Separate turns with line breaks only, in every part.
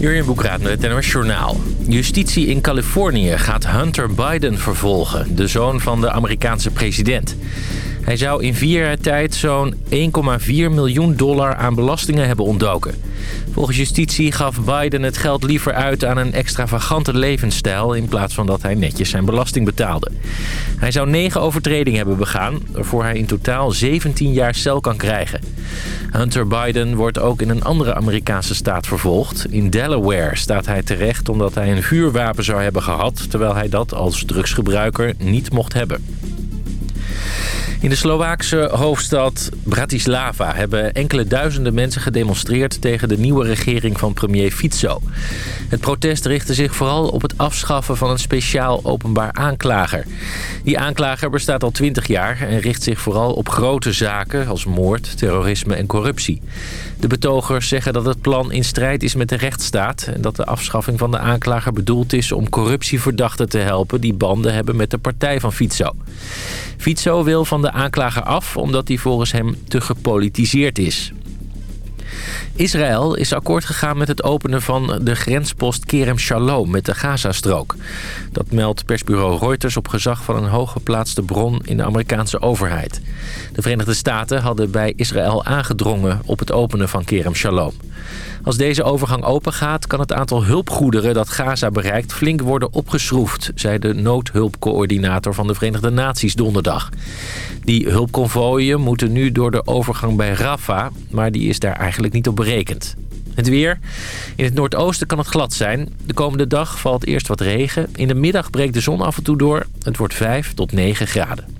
Jurjen Boekraat met het NOS Journaal. Justitie in Californië gaat Hunter Biden vervolgen, de zoon van de Amerikaanse president. Hij zou in vier jaar tijd zo'n 1,4 miljoen dollar aan belastingen hebben ontdoken. Volgens justitie gaf Biden het geld liever uit aan een extravagante levensstijl... in plaats van dat hij netjes zijn belasting betaalde. Hij zou negen overtredingen hebben begaan... waarvoor hij in totaal 17 jaar cel kan krijgen. Hunter Biden wordt ook in een andere Amerikaanse staat vervolgd. In Delaware staat hij terecht omdat hij een vuurwapen zou hebben gehad... terwijl hij dat als drugsgebruiker niet mocht hebben. In de Slovaakse hoofdstad Bratislava hebben enkele duizenden mensen gedemonstreerd tegen de nieuwe regering van premier Fico. Het protest richtte zich vooral op het afschaffen van een speciaal openbaar aanklager. Die aanklager bestaat al twintig jaar en richt zich vooral op grote zaken als moord, terrorisme en corruptie. De betogers zeggen dat het plan in strijd is met de rechtsstaat... en dat de afschaffing van de aanklager bedoeld is om corruptieverdachten te helpen... die banden hebben met de partij van Fico. Fico wil van de aanklager af omdat hij volgens hem te gepolitiseerd is. Israël is akkoord gegaan met het openen van de grenspost Kerem Shalom met de Gazastrook. Dat meldt persbureau Reuters op gezag van een hooggeplaatste bron in de Amerikaanse overheid. De Verenigde Staten hadden bij Israël aangedrongen op het openen van Kerem Shalom. Als deze overgang opengaat kan het aantal hulpgoederen dat Gaza bereikt flink worden opgeschroefd, zei de noodhulpcoördinator van de Verenigde Naties donderdag. Die hulpconvooien moeten nu door de overgang bij Rafah, maar die is daar eigenlijk niet op berekend. Het weer. In het noordoosten kan het glad zijn. De komende dag valt eerst wat regen. In de middag breekt de zon af en toe door. Het wordt 5 tot 9 graden.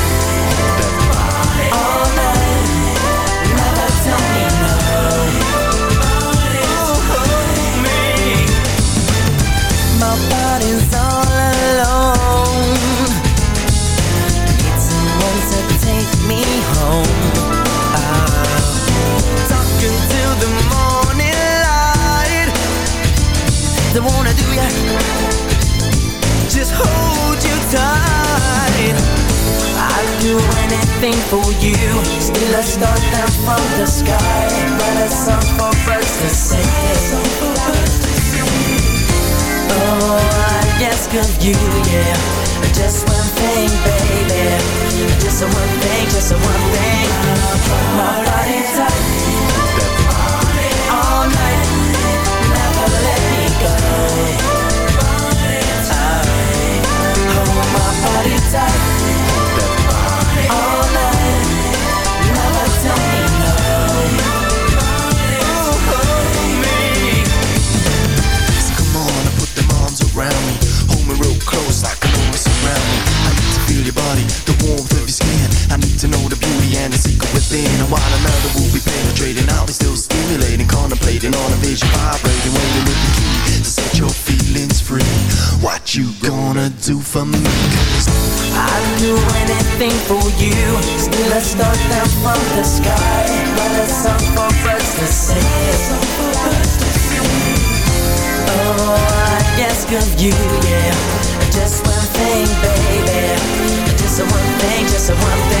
anything for you. Still a star down from the sky But a song for birds to sing Oh, I ask you, yeah. Just one thing, baby. Just one thing, just one thing. My body tight All night. Never let me go. Hold oh, my body tight
body, the warmth of your skin. I need to know the beauty and the secret within. And while another will be penetrating I'll be still stimulating, contemplating on a vision Vibrating, waiting with the key To set your feelings free. What you gonna do for me? Cause
I'd do anything for you. Still a start down from the sky. Song for birds to sing Oh, I ask of you, yeah. Just one thing, baby Just a one thing,
just a one thing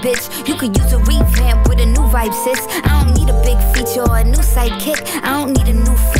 bitch. You could use a revamp with a new vibe, sis. I don't need a big feature or a new sidekick. I don't need a new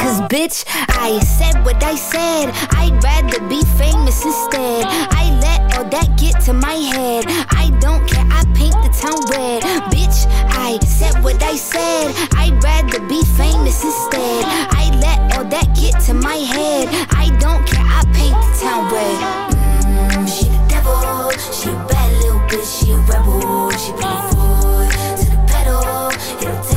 Cause bitch, I said what I said. I'd rather be famous instead. I let all that get to my head. I don't care, I paint the town red. Bitch, I said what I said. I'd rather be famous instead. I let all that get to my head. I don't care, I paint the town red. Mm, she the devil, she a bad little bitch, she a rebel. She her foot to the pedal. It'll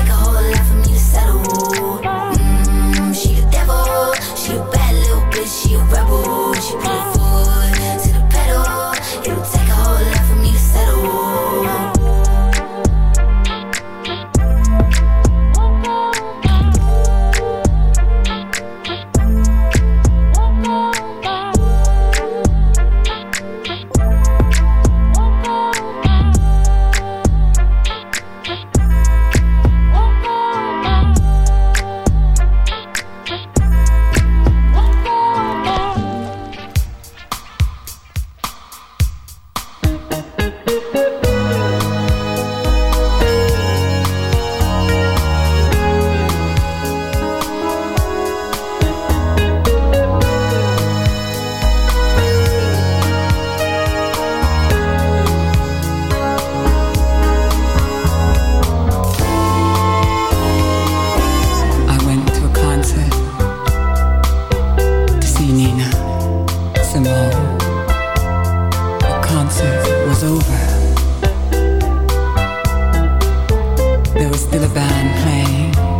A
band playing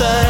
by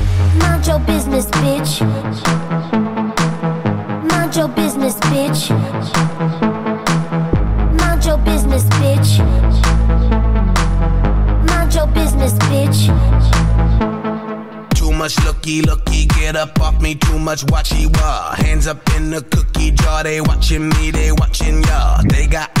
your business, bitch. Mind your business, bitch. Mind your business, bitch. Mind your business, bitch.
Too much looky, looky, get up off me. Too much watchy wah. Hands up in the cookie jar. They watching me, they watching y'all. They got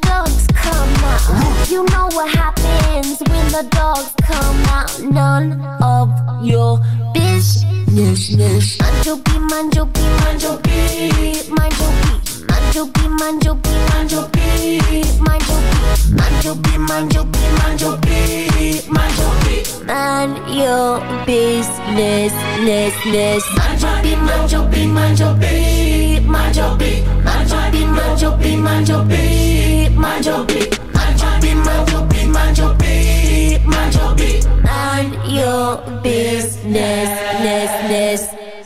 You know what happens when the dogs come out. None of your business. Mind
your be, mind your be, mind your be,
mind your be. Mind your be, mind your be, mind your be, mind your be. Mind your be, mind
your be, mind your be, mind your be.
Mind your business,
ness. Mind your be, mind your be, mind your be, mind
your be. Mind your be, mind
your be, mind your be, mind your be be, mind your be, mind
your be, mind your
be. Mind your business, business.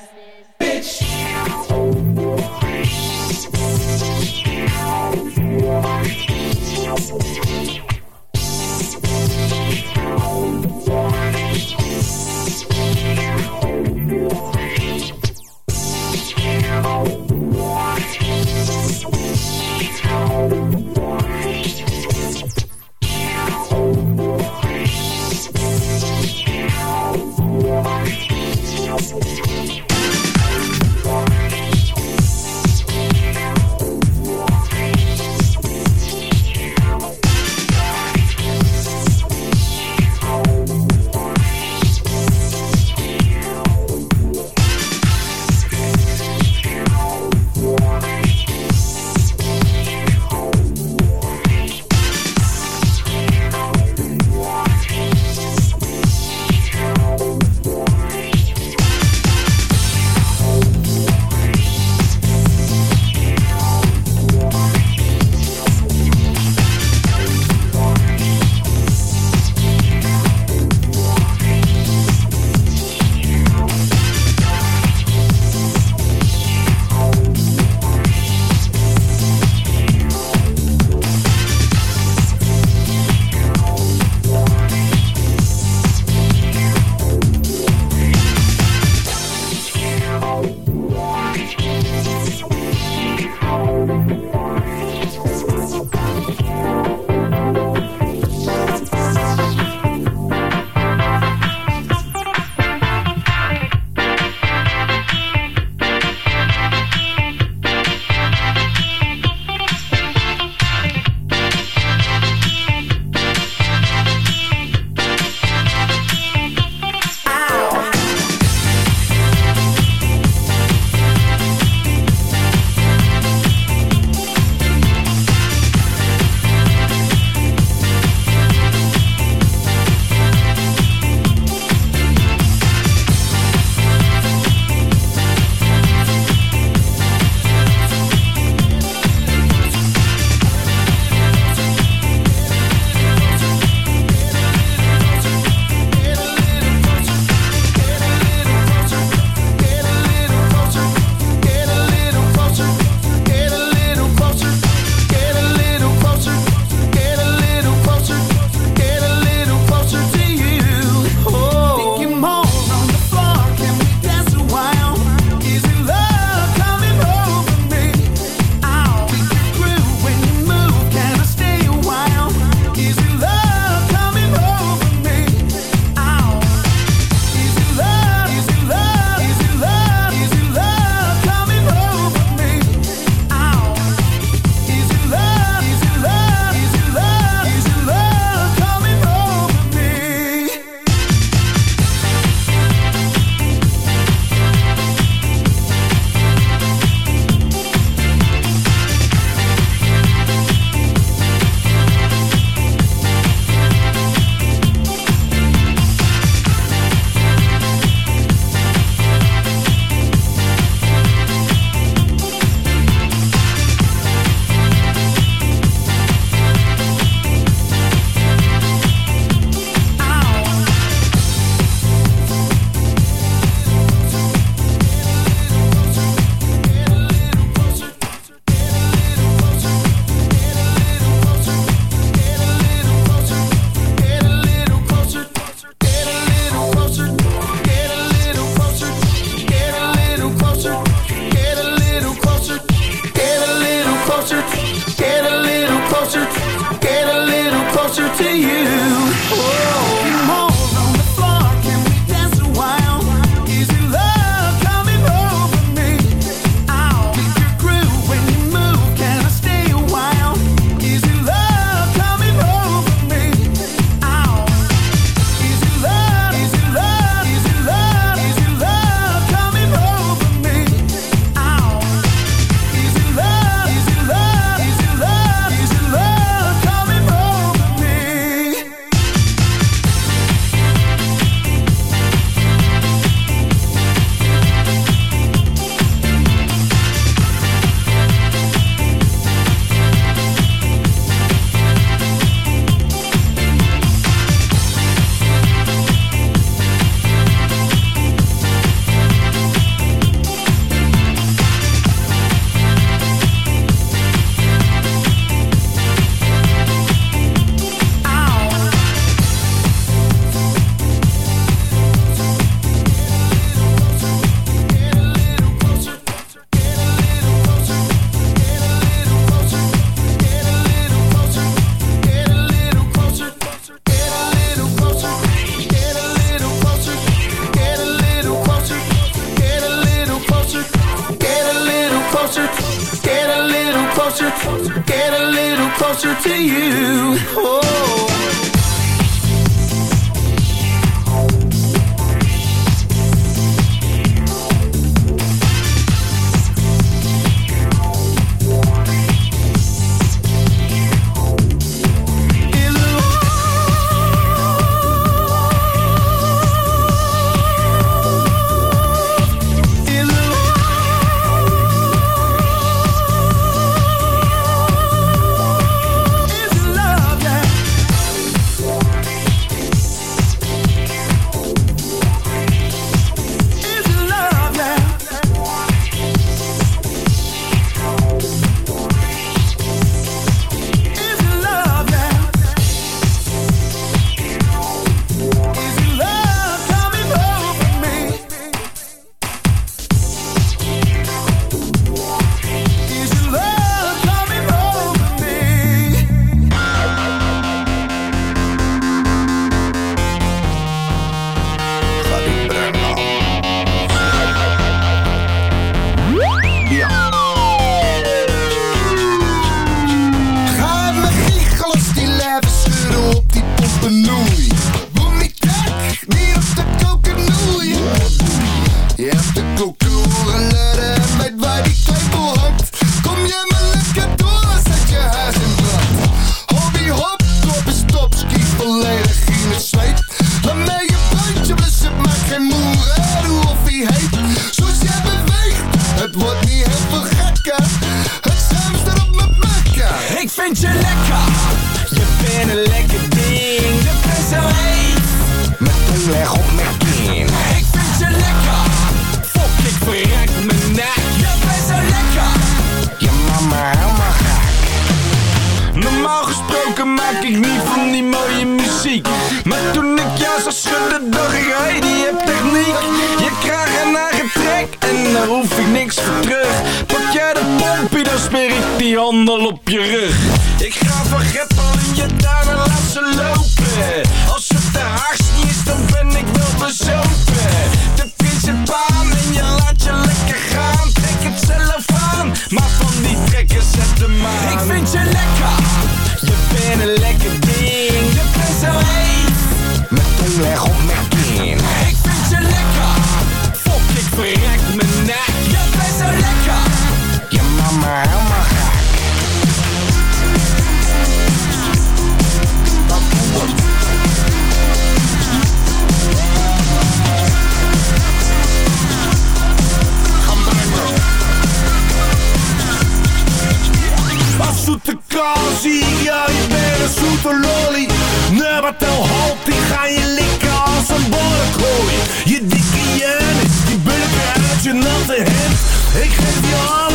Tabatelhop, die ga je likken als een borrekooi. Je dikke Janis, die bulken uit je natte hemd. Ik geef je alles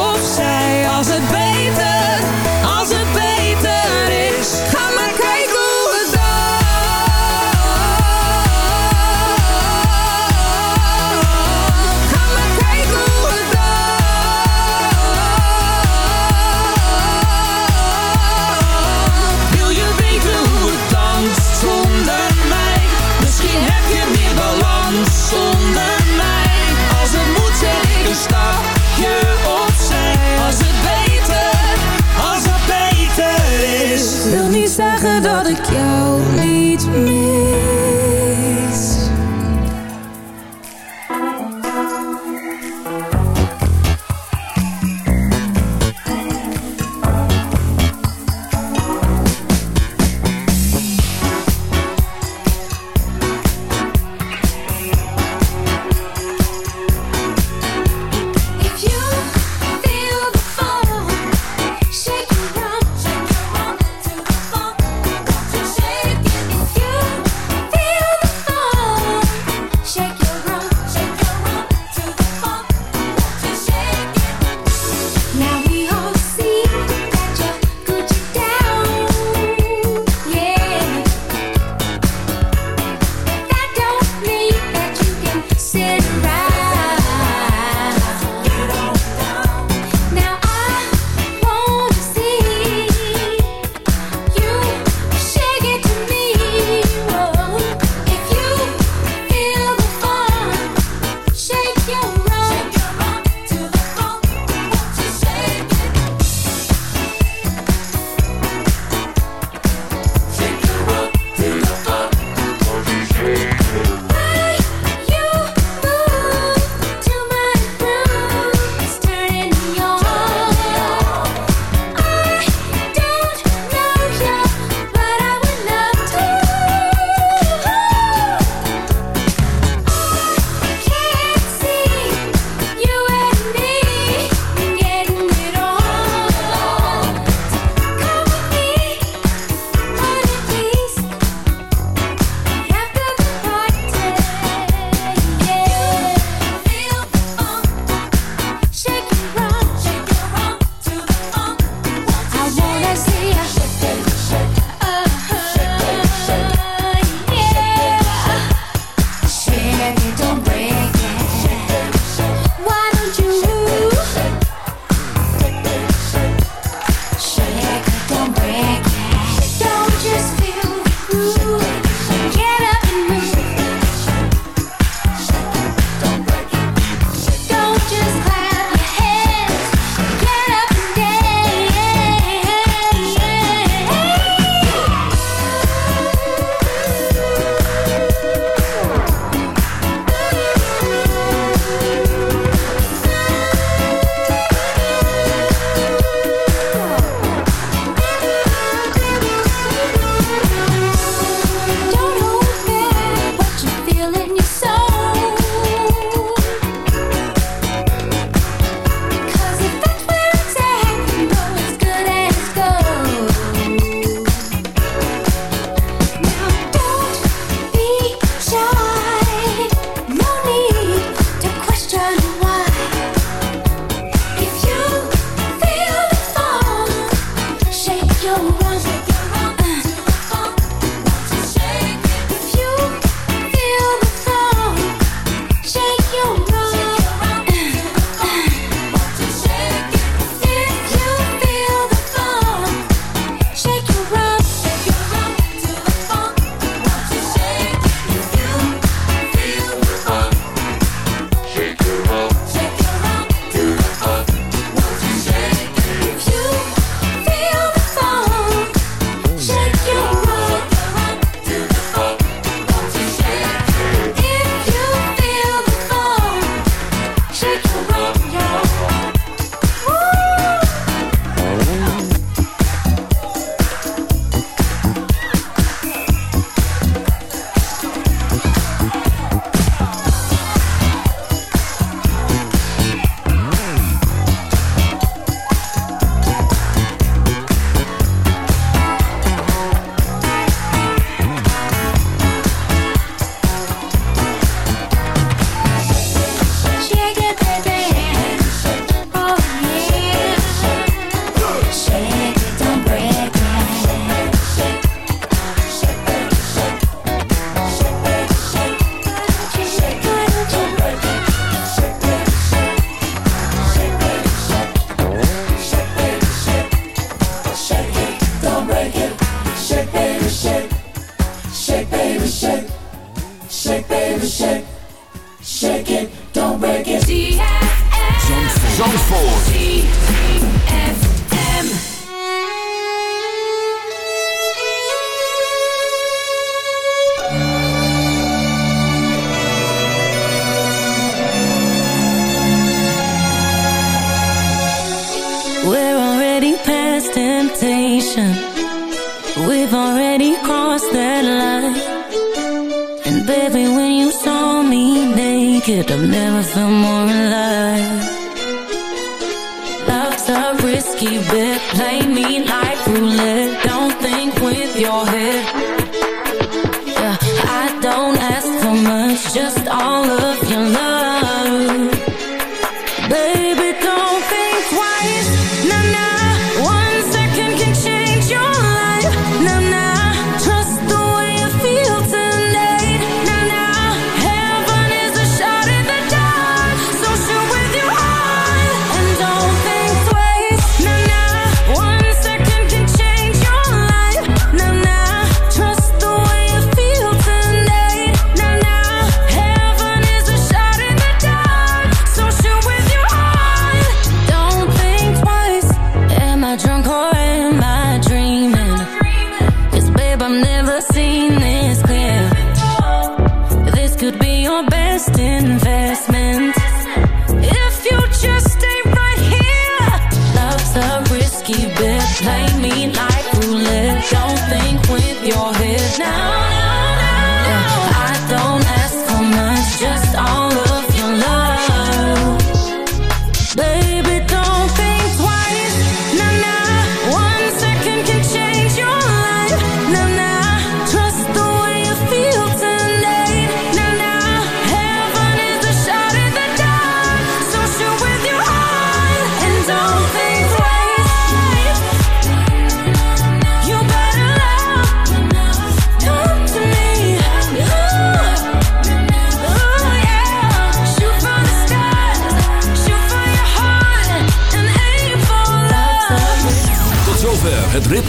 zeggen dat ik jou It's just all of your love.